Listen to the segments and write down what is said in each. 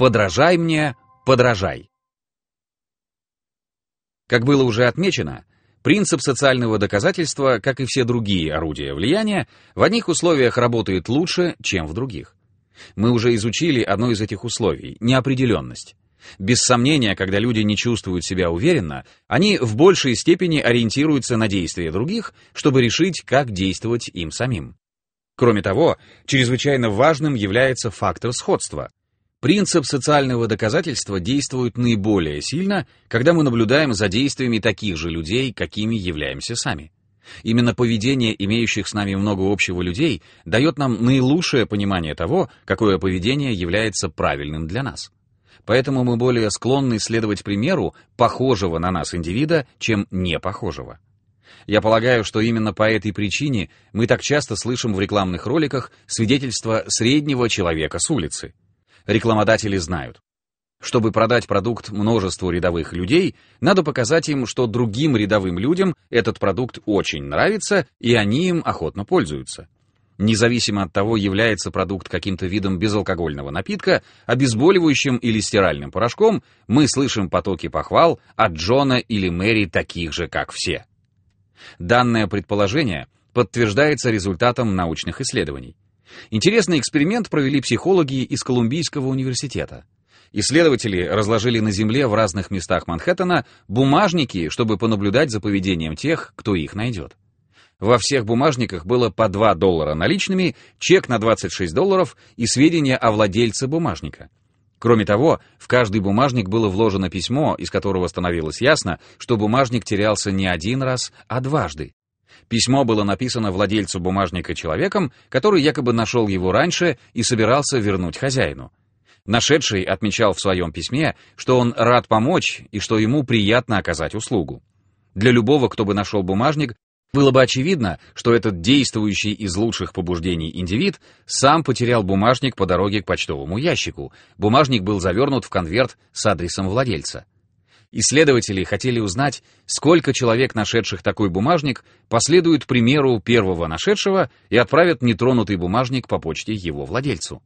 «Подражай мне, подражай». Как было уже отмечено, принцип социального доказательства, как и все другие орудия влияния, в одних условиях работает лучше, чем в других. Мы уже изучили одно из этих условий — неопределенность. Без сомнения, когда люди не чувствуют себя уверенно, они в большей степени ориентируются на действия других, чтобы решить, как действовать им самим. Кроме того, чрезвычайно важным является фактор сходства. Принцип социального доказательства действует наиболее сильно, когда мы наблюдаем за действиями таких же людей, какими являемся сами. Именно поведение имеющих с нами много общего людей дает нам наилучшее понимание того, какое поведение является правильным для нас. Поэтому мы более склонны следовать примеру похожего на нас индивида, чем не похожего. Я полагаю, что именно по этой причине мы так часто слышим в рекламных роликах свидетельства среднего человека с улицы. Рекламодатели знают. Чтобы продать продукт множеству рядовых людей, надо показать им, что другим рядовым людям этот продукт очень нравится, и они им охотно пользуются. Независимо от того, является продукт каким-то видом безалкогольного напитка, обезболивающим или стиральным порошком, мы слышим потоки похвал от Джона или Мэри таких же, как все. Данное предположение подтверждается результатом научных исследований. Интересный эксперимент провели психологи из Колумбийского университета. Исследователи разложили на земле в разных местах Манхэттена бумажники, чтобы понаблюдать за поведением тех, кто их найдет. Во всех бумажниках было по 2 доллара наличными, чек на 26 долларов и сведения о владельце бумажника. Кроме того, в каждый бумажник было вложено письмо, из которого становилось ясно, что бумажник терялся не один раз, а дважды. Письмо было написано владельцу бумажника человеком, который якобы нашел его раньше и собирался вернуть хозяину. Нашедший отмечал в своем письме, что он рад помочь и что ему приятно оказать услугу. Для любого, кто бы нашел бумажник, было бы очевидно, что этот действующий из лучших побуждений индивид сам потерял бумажник по дороге к почтовому ящику. Бумажник был завернут в конверт с адресом владельца. Исследователи хотели узнать, сколько человек, нашедших такой бумажник, последуют примеру первого нашедшего и отправят нетронутый бумажник по почте его владельцу.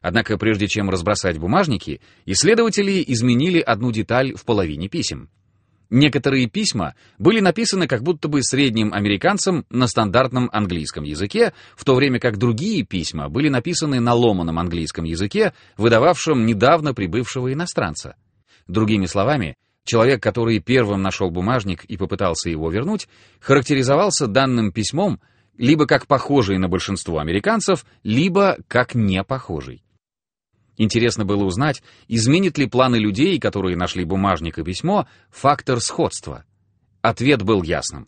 Однако прежде чем разбросать бумажники, исследователи изменили одну деталь в половине писем. Некоторые письма были написаны как будто бы средним американцем на стандартном английском языке, в то время как другие письма были написаны на ломаном английском языке, выдававшем недавно прибывшего иностранца. Другими словами, человек, который первым нашел бумажник и попытался его вернуть, характеризовался данным письмом либо как похожий на большинство американцев, либо как не похожий. Интересно было узнать, изменит ли планы людей, которые нашли бумажник и письмо, фактор сходства. Ответ был ясным.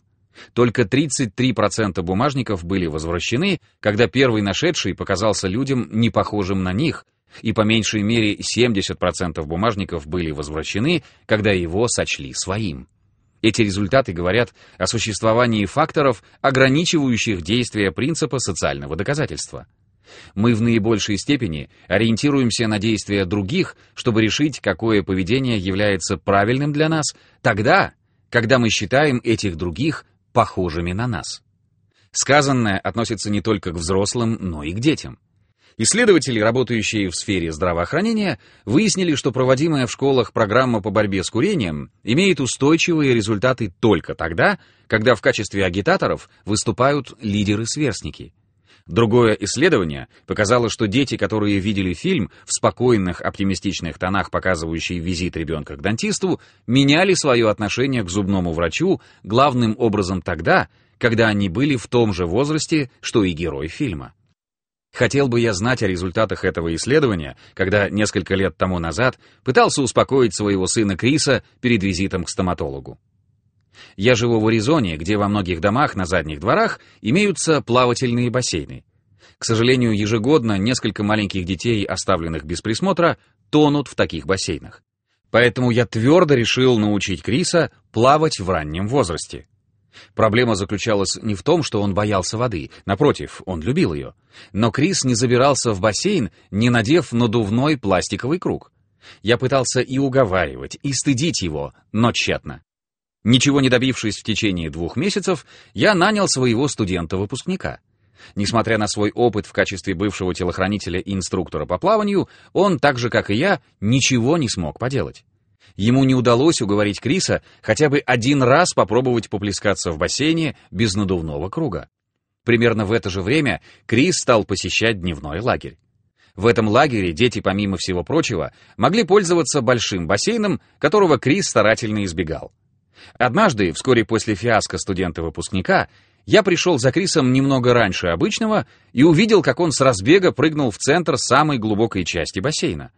Только 33% бумажников были возвращены, когда первый нашедший показался людям не похожим на них, и по меньшей мере 70% бумажников были возвращены, когда его сочли своим. Эти результаты говорят о существовании факторов, ограничивающих действие принципа социального доказательства. Мы в наибольшей степени ориентируемся на действия других, чтобы решить, какое поведение является правильным для нас, тогда, когда мы считаем этих других похожими на нас. Сказанное относится не только к взрослым, но и к детям. Исследователи, работающие в сфере здравоохранения, выяснили, что проводимая в школах программа по борьбе с курением имеет устойчивые результаты только тогда, когда в качестве агитаторов выступают лидеры-сверстники. Другое исследование показало, что дети, которые видели фильм в спокойных, оптимистичных тонах, показывающий визит ребенка к дантисту, меняли свое отношение к зубному врачу главным образом тогда, когда они были в том же возрасте, что и герой фильма. Хотел бы я знать о результатах этого исследования, когда несколько лет тому назад пытался успокоить своего сына Криса перед визитом к стоматологу. Я живу в Аризоне, где во многих домах на задних дворах имеются плавательные бассейны. К сожалению, ежегодно несколько маленьких детей, оставленных без присмотра, тонут в таких бассейнах. Поэтому я твердо решил научить Криса плавать в раннем возрасте. Проблема заключалась не в том, что он боялся воды, напротив, он любил ее. Но Крис не забирался в бассейн, не надев надувной пластиковый круг. Я пытался и уговаривать, и стыдить его, но тщетно. Ничего не добившись в течение двух месяцев, я нанял своего студента-выпускника. Несмотря на свой опыт в качестве бывшего телохранителя и инструктора по плаванию, он, так же как и я, ничего не смог поделать. Ему не удалось уговорить Криса хотя бы один раз попробовать поплескаться в бассейне без надувного круга. Примерно в это же время Крис стал посещать дневной лагерь. В этом лагере дети, помимо всего прочего, могли пользоваться большим бассейном, которого Крис старательно избегал. Однажды, вскоре после фиаско студента-выпускника, я пришел за Крисом немного раньше обычного и увидел, как он с разбега прыгнул в центр самой глубокой части бассейна.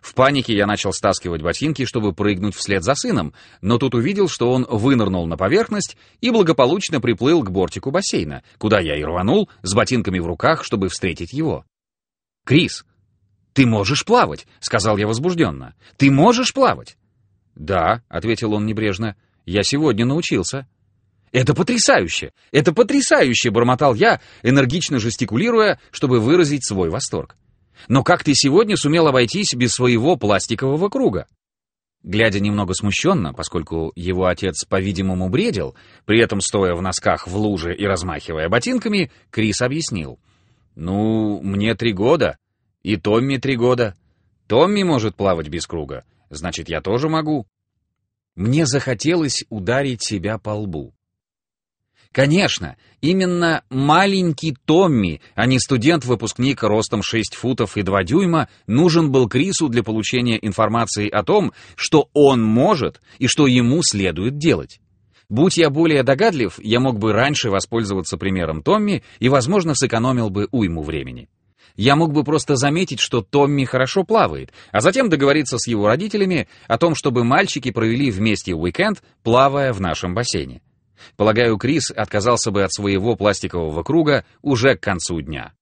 В панике я начал стаскивать ботинки, чтобы прыгнуть вслед за сыном, но тут увидел, что он вынырнул на поверхность и благополучно приплыл к бортику бассейна, куда я и рванул с ботинками в руках, чтобы встретить его. «Крис, ты можешь плавать!» — сказал я возбужденно. «Ты можешь плавать?» «Да», — ответил он небрежно, — «я сегодня научился». «Это потрясающе! Это потрясающе!» — бормотал я, энергично жестикулируя, чтобы выразить свой восторг. «Но как ты сегодня сумел обойтись без своего пластикового круга?» Глядя немного смущенно, поскольку его отец, по-видимому, бредил, при этом стоя в носках в луже и размахивая ботинками, Крис объяснил. «Ну, мне три года, и Томми три года. Томми может плавать без круга, значит, я тоже могу». Мне захотелось ударить себя по лбу. Конечно, именно маленький Томми, а не студент-выпускник ростом 6 футов и 2 дюйма, нужен был Крису для получения информации о том, что он может и что ему следует делать. Будь я более догадлив, я мог бы раньше воспользоваться примером Томми и, возможно, сэкономил бы уйму времени. Я мог бы просто заметить, что Томми хорошо плавает, а затем договориться с его родителями о том, чтобы мальчики провели вместе уикенд, плавая в нашем бассейне. Полагаю, Крис отказался бы от своего пластикового круга уже к концу дня.